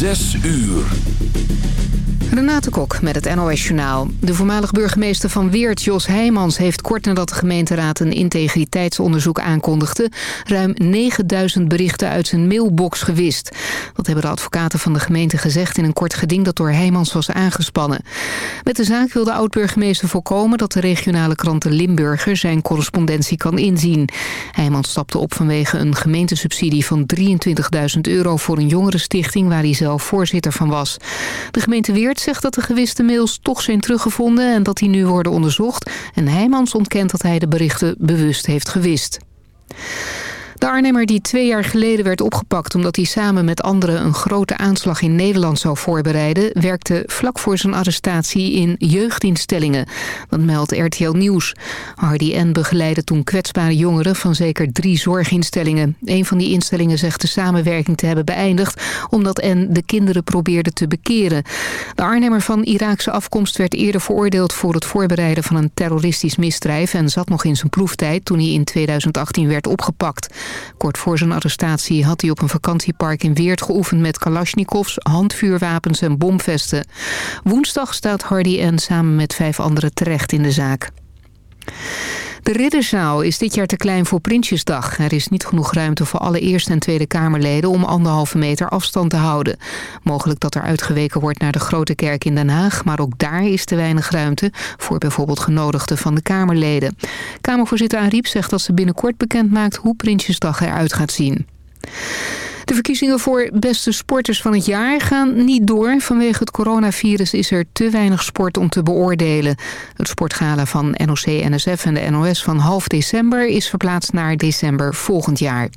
Zes uur. Renate Kok met het NOS Journaal. De voormalig burgemeester van Weert, Jos Heijmans... heeft kort nadat de gemeenteraad een integriteitsonderzoek aankondigde... ruim 9000 berichten uit zijn mailbox gewist. Dat hebben de advocaten van de gemeente gezegd... in een kort geding dat door Heijmans was aangespannen. Met de zaak wil de oud-burgemeester voorkomen... dat de regionale krant de Limburger zijn correspondentie kan inzien. Heijmans stapte op vanwege een gemeentesubsidie van 23.000 euro... voor een jongerenstichting waar hij zelf voorzitter van was. De gemeente Weert zegt dat de gewiste mails toch zijn teruggevonden... en dat die nu worden onderzocht. En Heijmans ontkent dat hij de berichten bewust heeft gewist. De Arnhemmer die twee jaar geleden werd opgepakt... omdat hij samen met anderen een grote aanslag in Nederland zou voorbereiden... werkte vlak voor zijn arrestatie in jeugdinstellingen. Dat meldt RTL Nieuws. Hardy N. begeleidde toen kwetsbare jongeren van zeker drie zorginstellingen. Een van die instellingen zegt de samenwerking te hebben beëindigd... omdat N. de kinderen probeerde te bekeren. De Arnhemmer van Iraakse afkomst werd eerder veroordeeld... voor het voorbereiden van een terroristisch misdrijf... en zat nog in zijn proeftijd toen hij in 2018 werd opgepakt. Kort voor zijn arrestatie had hij op een vakantiepark in Weert geoefend met kalasjnikovs, handvuurwapens en bomvesten. Woensdag staat Hardy N. samen met vijf anderen terecht in de zaak. De Ridderzaal is dit jaar te klein voor Prinsjesdag. Er is niet genoeg ruimte voor alle Eerste en Tweede Kamerleden... om anderhalve meter afstand te houden. Mogelijk dat er uitgeweken wordt naar de Grote Kerk in Den Haag... maar ook daar is te weinig ruimte... voor bijvoorbeeld genodigden van de Kamerleden. Kamervoorzitter Ariep zegt dat ze binnenkort bekend maakt... hoe Prinsjesdag eruit gaat zien. De verkiezingen voor beste sporters van het jaar gaan niet door. Vanwege het coronavirus is er te weinig sport om te beoordelen. Het sportgala van NOC-NSF en de NOS van half december... is verplaatst naar december volgend jaar.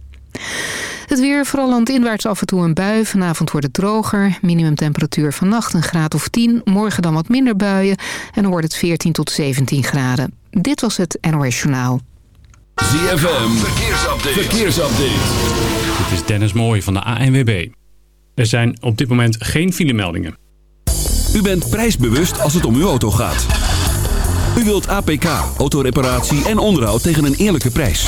Het weer, vooral landinwaarts af en toe een bui. Vanavond wordt het droger. Minimumtemperatuur vannacht een graad of 10. Morgen dan wat minder buien. En dan wordt het 14 tot 17 graden. Dit was het NOS Journaal. ZFM, verkeersupdate. verkeersupdate. Dit is Dennis Mooij van de ANWB. Er zijn op dit moment geen filemeldingen. U bent prijsbewust als het om uw auto gaat. U wilt APK, autoreparatie en onderhoud tegen een eerlijke prijs.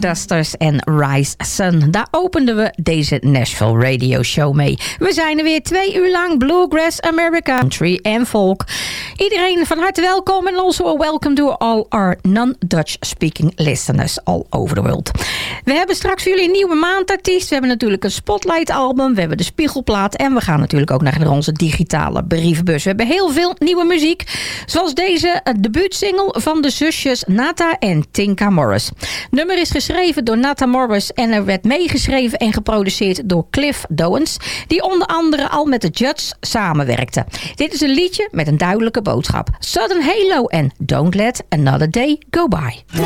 Dusters en Rise Sun. Daar openden we deze Nashville Radio Show mee. We zijn er weer twee uur lang Bluegrass, America, Country en Folk. Iedereen van harte welkom en also welcome to all our non-Dutch speaking listeners all over the world. We hebben straks voor jullie een nieuwe maandartiest. We hebben natuurlijk een Spotlight album. We hebben de Spiegelplaat. En we gaan natuurlijk ook naar onze digitale brievenbus. We hebben heel veel nieuwe muziek. Zoals deze eh, debuutsingle van de zusjes Nata en Tinka Morris. Nummer is geschreven door Nata Morris. En er werd meegeschreven en geproduceerd door Cliff Dowens. Die onder andere al met de Judds samenwerkte. Dit is een liedje met een duidelijke boodschap. Southern Halo en Don't Let Another Day Go By.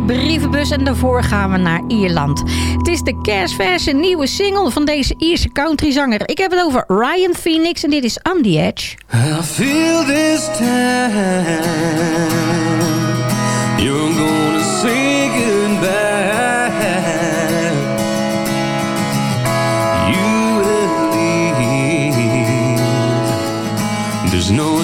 Brievenbus en daarvoor gaan we naar Ierland. Het is de kerstverse nieuwe single van deze Ierse countryzanger. Ik heb het over Ryan Phoenix en dit is On The Edge. I feel this time you're. You will. There's no.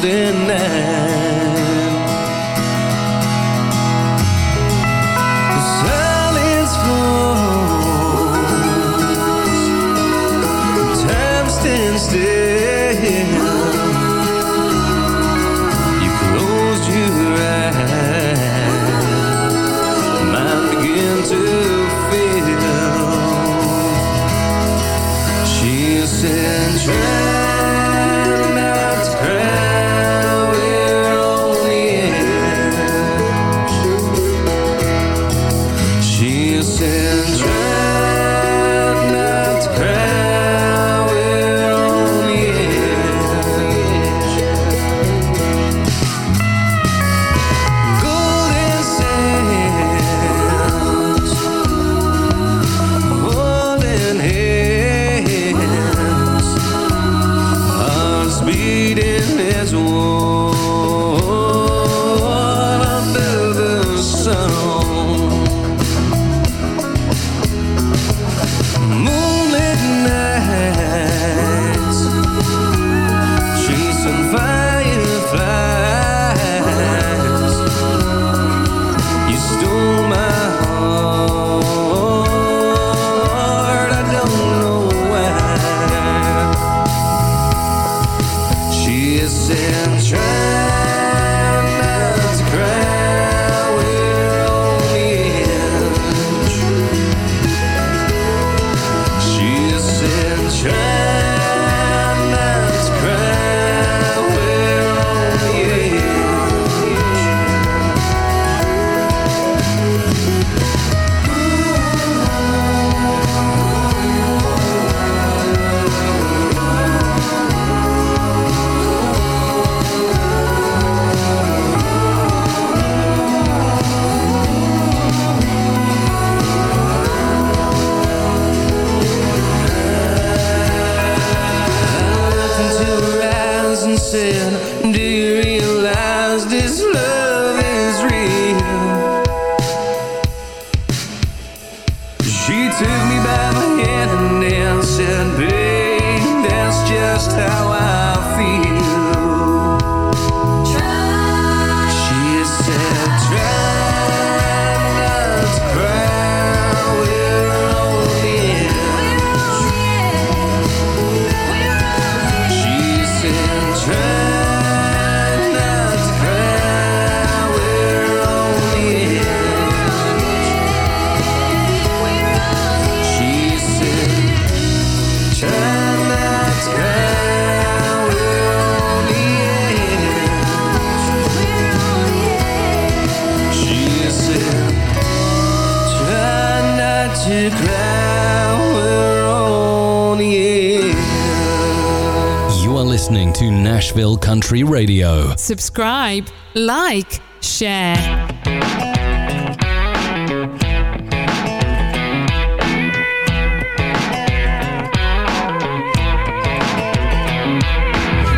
To Nashville Country Radio. Subscribe, like, share.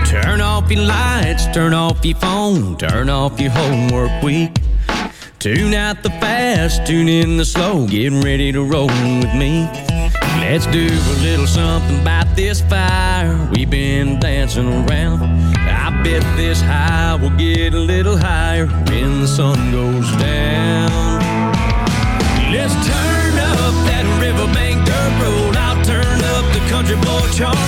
Turn off your lights, turn off your phone, turn off your homework week. Tune out the fast, tune in the slow, get ready to roll with me. Let's do a little something about this fire we've been dancing around. I bet this high will get a little higher when the sun goes down. Let's turn up that riverbank dirt road. I'll turn up the country boy chart.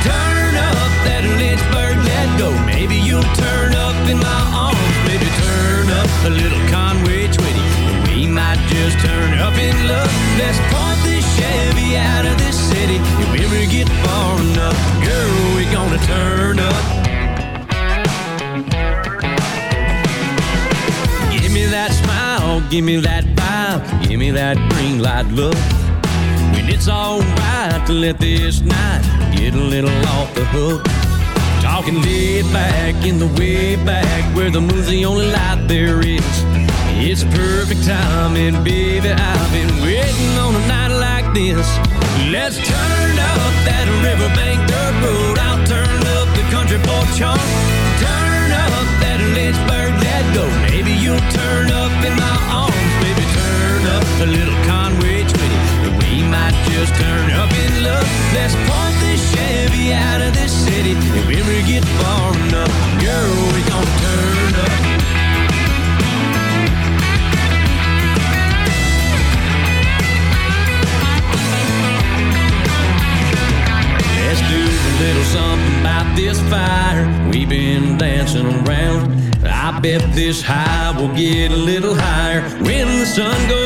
Turn up that Lynchburg let go. Maybe you'll turn up in my arms. Maybe turn up a little Conway Twitty. We might just turn up in love. Let's park this Chevy out of this city. If we ever get far enough, girl, we gonna turn up. Give me that smile, give me that vibe, give me that green light look. When it's alright to let this night get a little off the hook. Talking laid back in the way back where the moon's the only light there is. It's perfect timing, baby. I've been waiting on a night like this. Let's turn up that riverbank dirt road. I'll turn up the country boy chart. Turn up that Lynchburg let go. Maybe you'll turn up in my arms. Maybe turn up a little Conway Twitty. We might just turn up in love. Let's park this Chevy out of this city. If we ever get far enough, girl, we gonna turn I bet this high will get a little higher. When the sun goes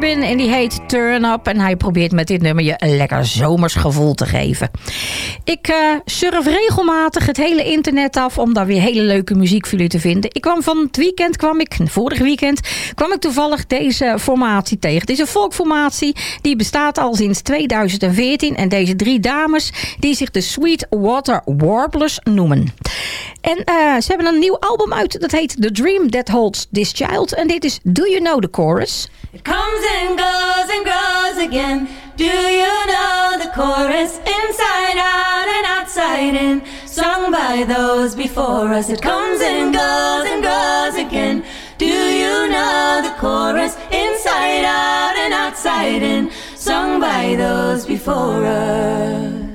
Corbin en die heet Turn Up. En hij probeert met dit nummer je een lekker zomers gevoel te geven. Ik eh, surf regelmatig het hele internet af om daar weer hele leuke muziek voor jullie te vinden. Ik kwam van het weekend, kwam ik, vorig weekend, kwam ik toevallig deze formatie tegen. Het is een folkformatie die bestaat al sinds 2014. En deze drie dames die zich de Sweetwater Warblers noemen. En eh, ze hebben een nieuw album uit, dat heet The Dream That Holds This Child. En dit is Do You Know The Chorus? It comes and goes and grows again. Do you know the chorus? Inside out and outside in. Sung by those before us. It comes and goes and goes again. Do you know the chorus? Inside out and outside in. Sung by those before us.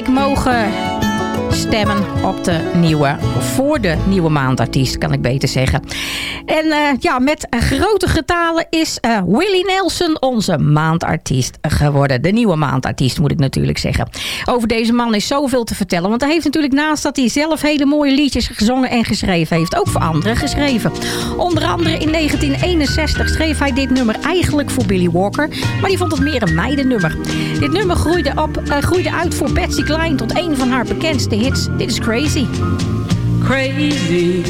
Week mogen stemmen de nieuwe, voor de nieuwe maandartiest, kan ik beter zeggen. En eh, ja, met grote getalen is uh, Willie Nelson onze maandartiest geworden. De nieuwe maandartiest moet ik natuurlijk zeggen. Over deze man is zoveel te vertellen, want hij heeft natuurlijk naast dat hij zelf hele mooie liedjes gezongen en geschreven heeft, ook voor anderen geschreven. Onder andere in 1961 schreef hij dit nummer eigenlijk voor Billy Walker, maar die vond het meer een meidennummer. Dit nummer groeide, op, uh, groeide uit voor Patsy Cline tot een van haar bekendste hits. Dit is. Crazy. Crazy.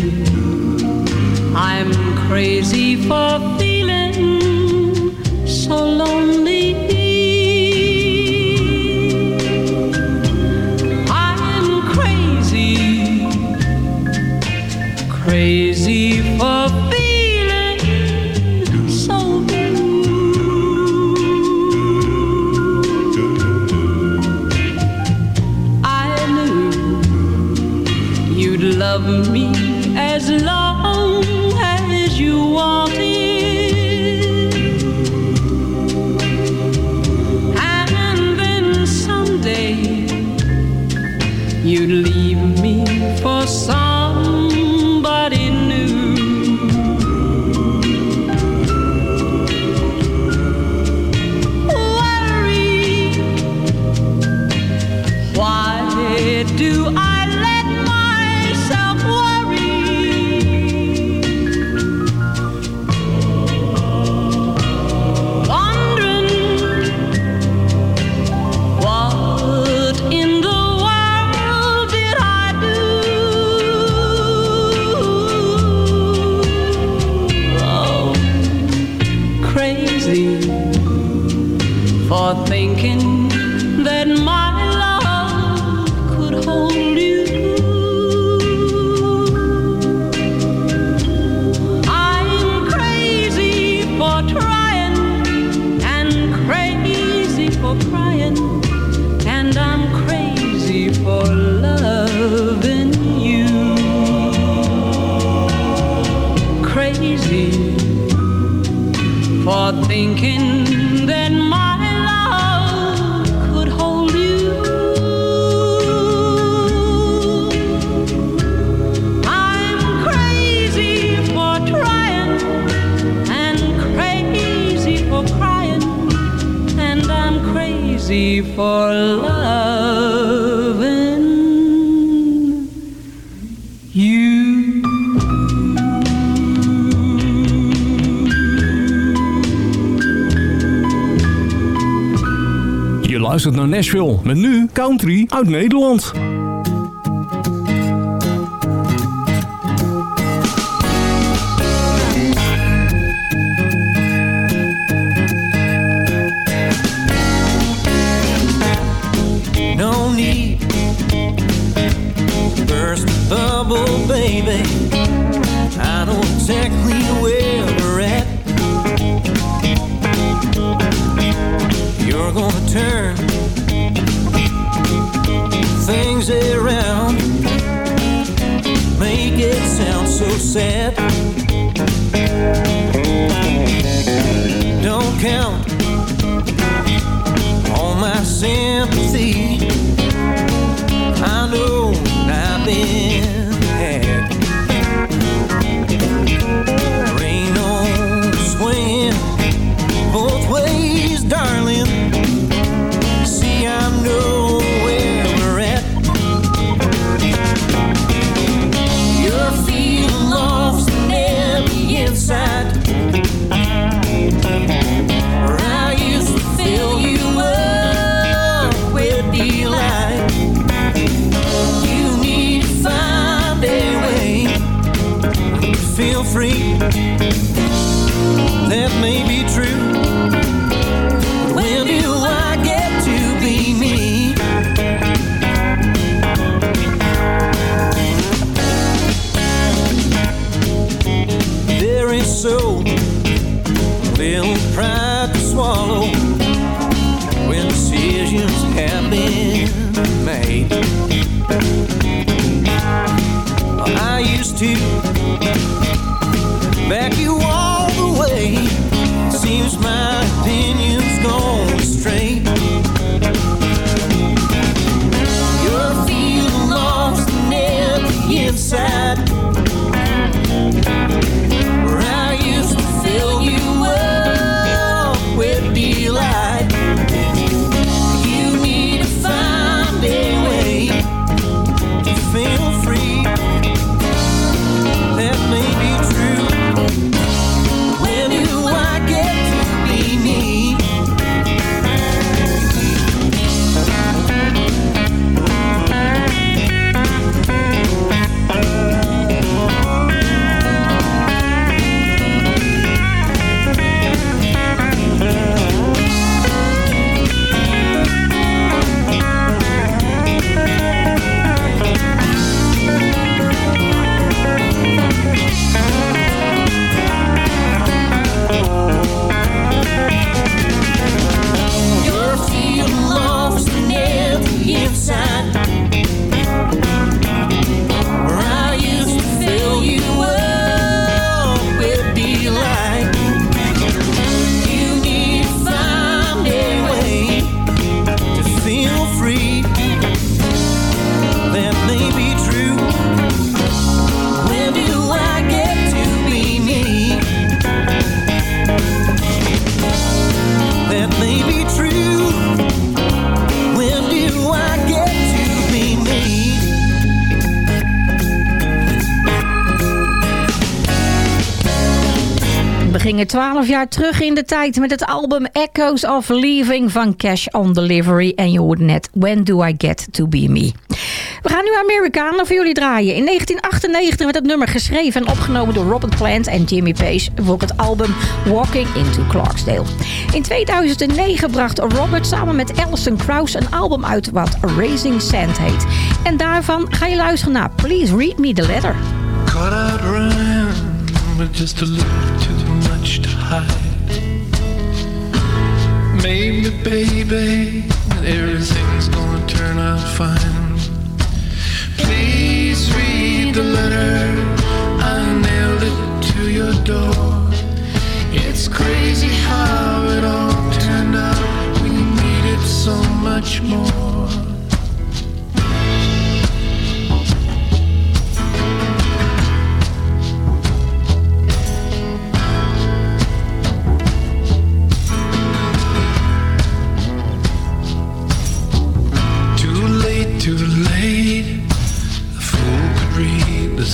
I'm crazy for feeling so lonely. Crazy for loving you. Je luistert naar Nashville met nu country uit Nederland. Gingen 12 jaar terug in de tijd met het album Echoes of Leaving van Cash on Delivery. En je hoorde net When Do I Get to Be Me. We gaan nu Amerikanen voor jullie draaien. In 1998 werd het nummer geschreven en opgenomen door Robert Plant en Jimmy Page voor het album Walking into Clarksdale. In 2009 bracht Robert samen met Alison Krauss een album uit wat Raising Sand heet. En daarvan ga je luisteren naar Please Read Me the Letter. Out just a little much to hide. Maybe, baby, everything's gonna turn out fine. Please read the letter. I nailed it to your door. It's crazy how it all turned out. We needed so much more.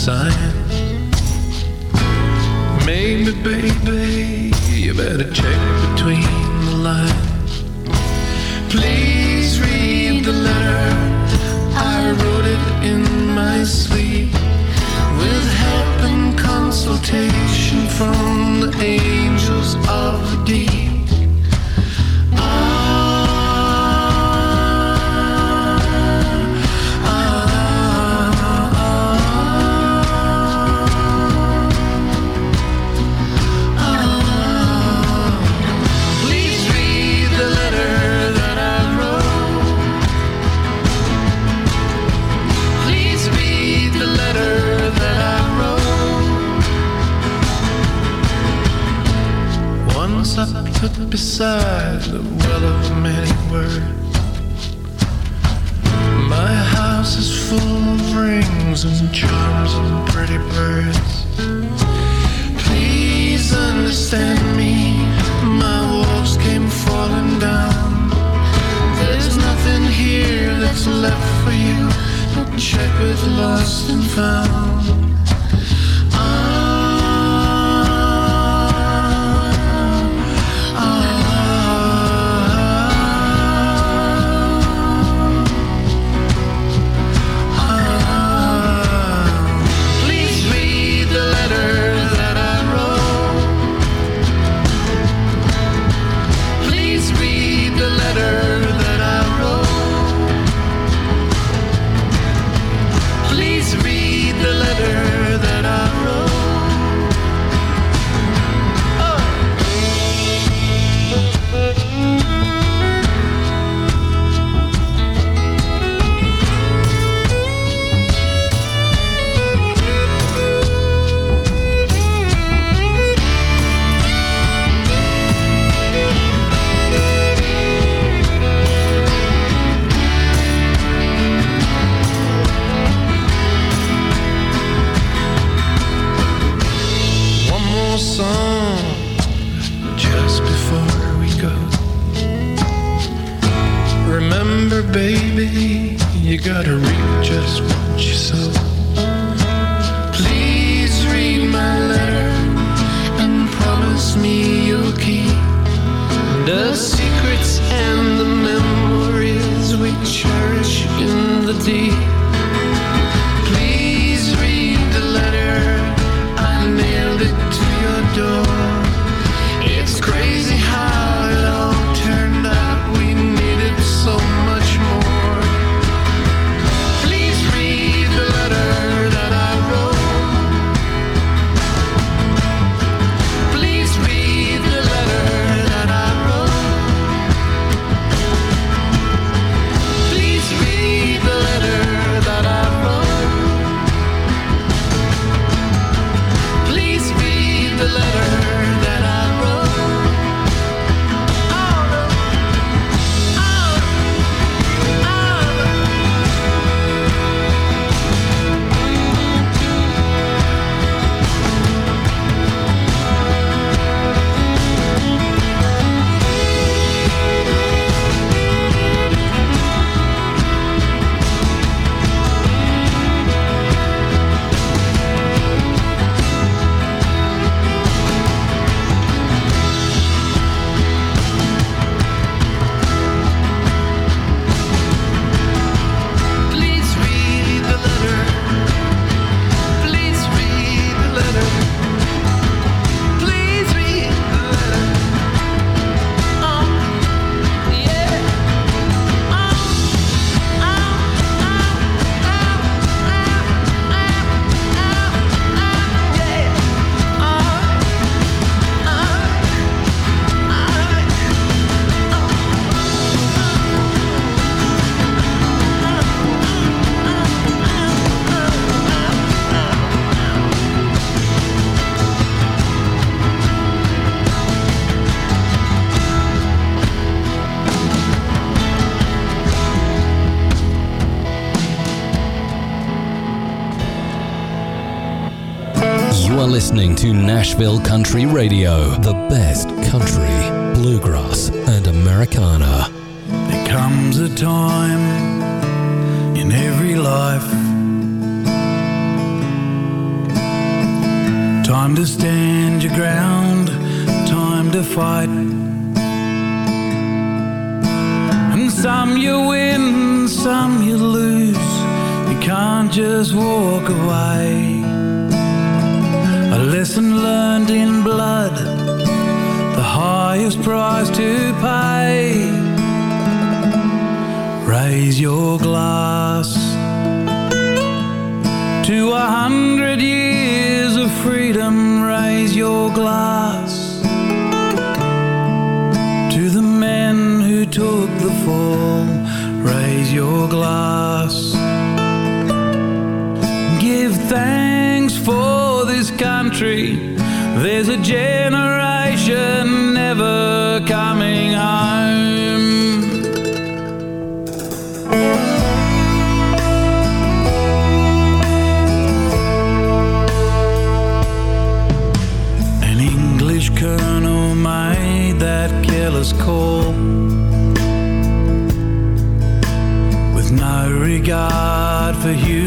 Signs. Maybe, baby, you better check between the lines. Please read the letter. I wrote it in my sleep with help and consultation from the angels of song just before we go. Remember, baby, you gotta reap just what you sow. To Nashville Country Radio, the best country, bluegrass, and Americana. There comes a time in every life. Time to stand your ground, time to fight. And some you win, some you lose. You can't just walk away. A lesson learned in blood, the highest price to pay. Raise your glass to a hundred years of freedom. Raise your glass to the men who took the fall. Raise your glass. Give thanks for country. There's a generation never coming home. An English colonel made that careless call with no regard for human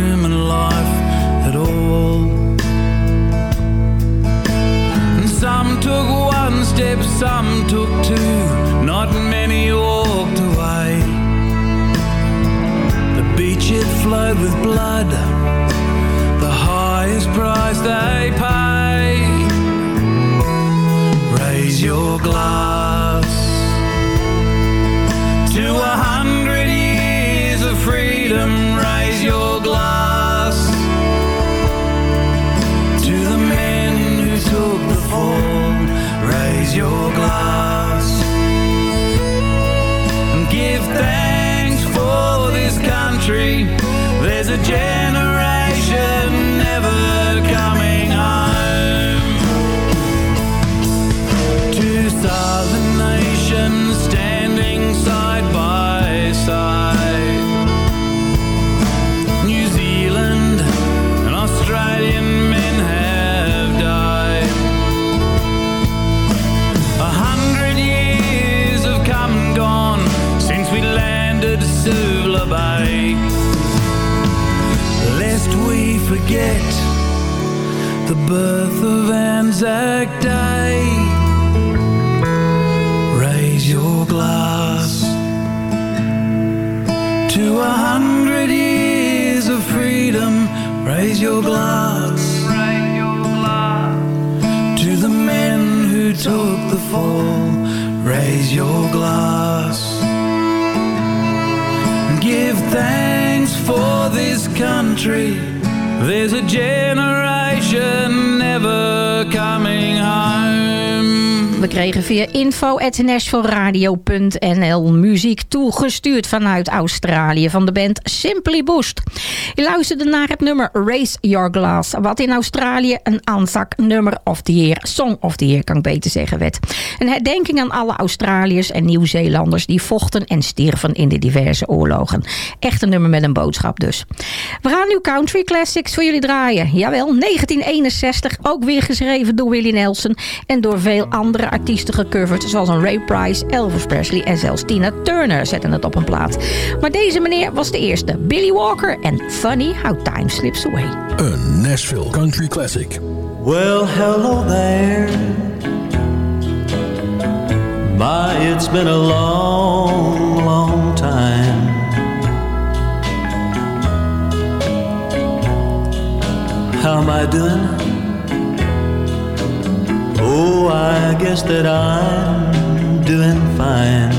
thanks for this country. There's a generation never coming home. We kregen via info.nashvilleradio.nl muziek toegestuurd vanuit Australië van de band Simply Boost. Je luisterde naar het nummer Raise Your Glass, wat in Australië een aanzak nummer of the year, song of the year kan ik beter zeggen werd. Een herdenking aan alle Australiërs en Nieuw-Zeelanders die vochten en stierven in de diverse oorlogen. Echt een nummer met een boodschap dus. We gaan nu country classics voor jullie draaien. Jawel, 1961, ook weer geschreven door Willie Nelson en door veel andere artiesten gecoverd, zoals een Ray Price, Elvis Presley en zelfs Tina Turner zetten het op een plaat. Maar deze meneer was de eerste, Billy Walker en Funny How Time Slips Away. Een Nashville Country Classic. Well, hello there. My, it's been a long, long time. How am I doing? Oh, I guess that I'm doing fine.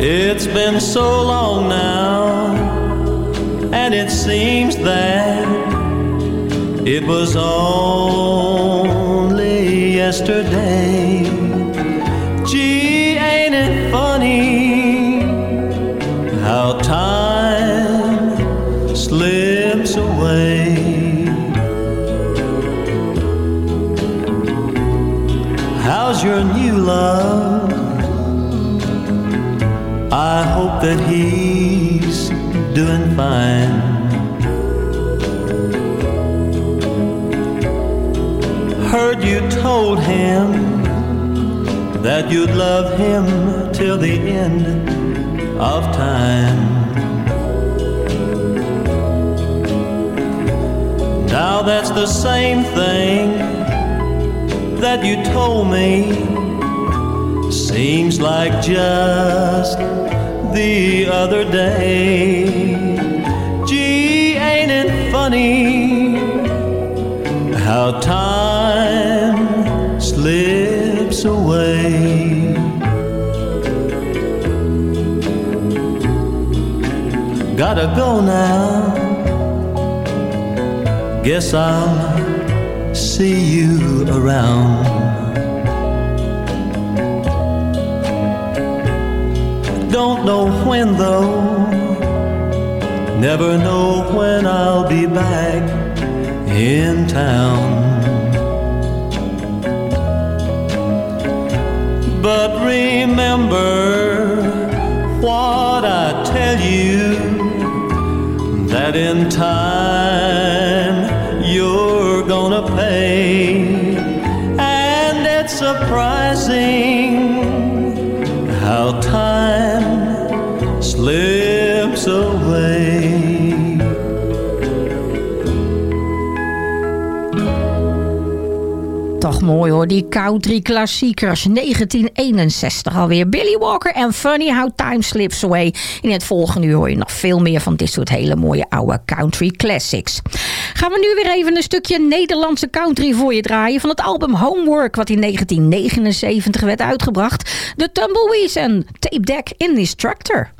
It's been so long now, and it seems that it was only yesterday. Gee, ain't it funny how time your new love. I hope that he's doing fine. Heard you told him that you'd love him till the end of time. Now that's the same thing that you told me. Seems like just the other day. Gee, ain't it funny how time slips away? Gotta go now. Guess I'll see you around. Don't know when though, never know when I'll be back in town. But remember what I tell you that in time surprising how time slips away. Mooi hoor, die country klassiekers 1961 alweer. Billy Walker en Funny How Time Slips Away. In het volgende uur hoor je nog veel meer van dit soort hele mooie oude country classics. Gaan we nu weer even een stukje Nederlandse country voor je draaien... van het album Homework, wat in 1979 werd uitgebracht. De Tumbleweeds en Tape Deck Instructor.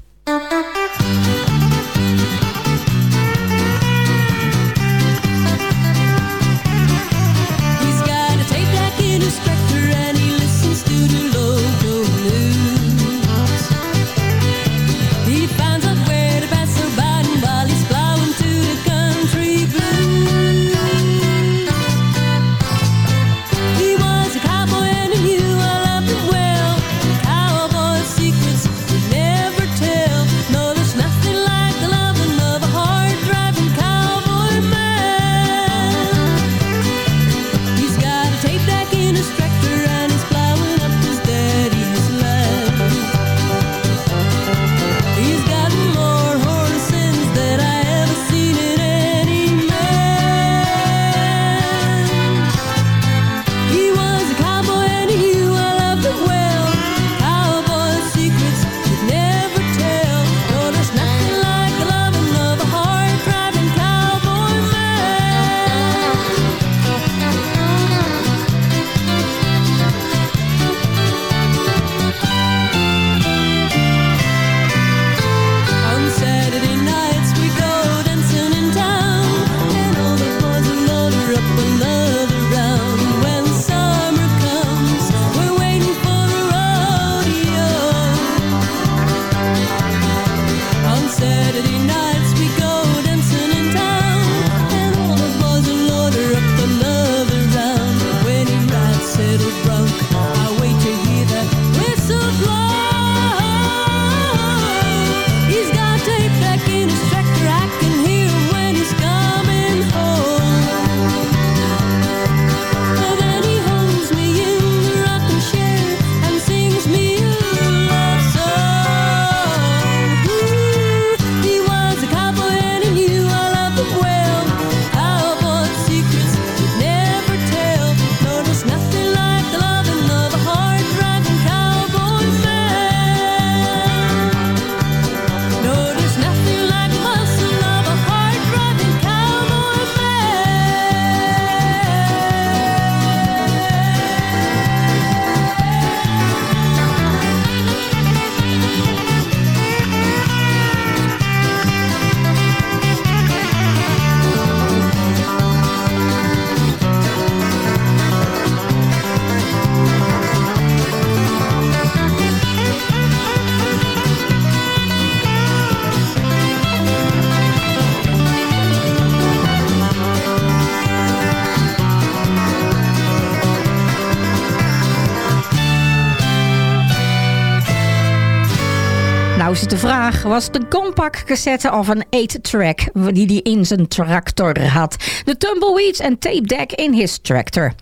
De vraag, was het een compact cassette of een 8-track die hij in zijn tractor had? De Tumbleweeds en Tape Deck in his tractor.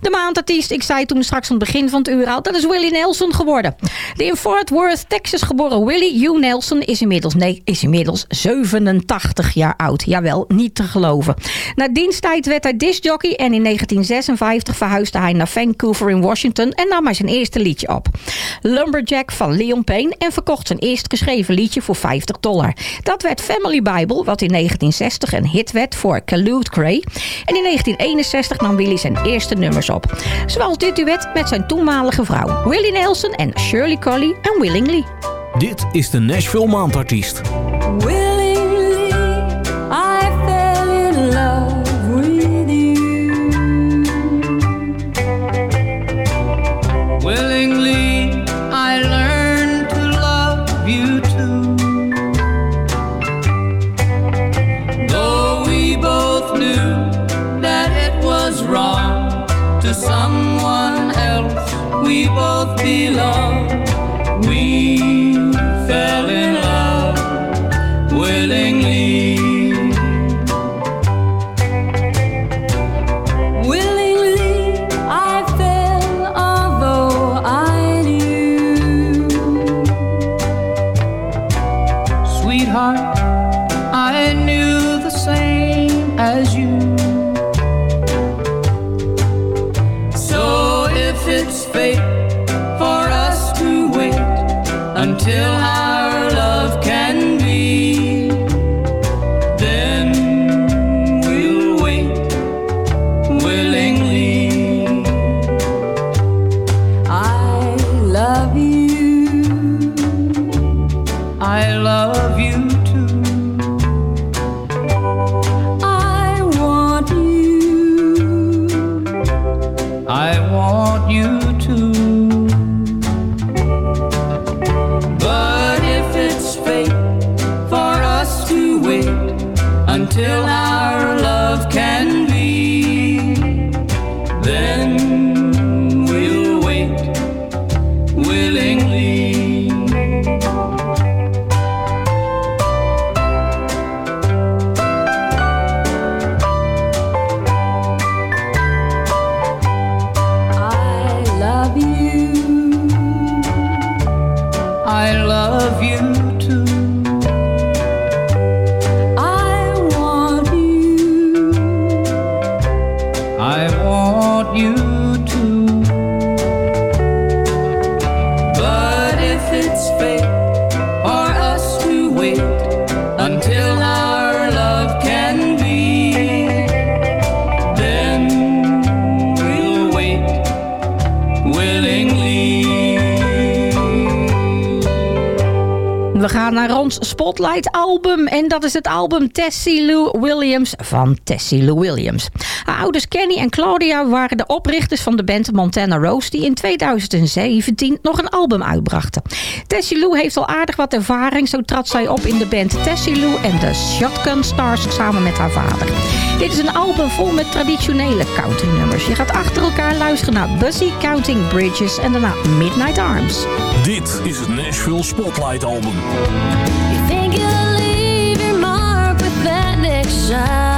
De maandartiest, ik zei toen straks aan het begin van het uur al, dat is Willie Nelson geworden. De in Fort Worth, Texas geboren Willie Hugh Nelson is inmiddels, nee, is inmiddels 87 jaar oud. Jawel, niet te geloven. Na diensttijd werd hij discjockey en in 1956 verhuisde hij naar Vancouver in Washington en nam hij zijn eerste liedje op. Lumberjack van Leon Payne en verkocht zijn eerst geschreven liedje voor 50 dollar. Dat werd Family Bible, wat in 1960 een hit werd voor Kalude Cray. En in 1961 nam Willie zijn eerste nummers op. Zoals dit duet met zijn toenmalige vrouw Willie Nelson en Shirley Colley en Willingly. Dit is de Nashville Maandartiest. Spotlight album. En dat is het album Tessie Lou Williams van Tessie Lou Williams. Haar ouders Kenny en Claudia waren de oprichters van de band Montana Rose... die in 2017 nog een album uitbrachten. Tessie Lou heeft al aardig wat ervaring. Zo trad zij op in de band Tessie Lou en de Shotgun Stars samen met haar vader. Dit is een album vol met traditionele country nummers. Je gaat achter elkaar luisteren naar Busy Counting Bridges en daarna Midnight Arms. Dit is het Nashville Spotlight Album. Next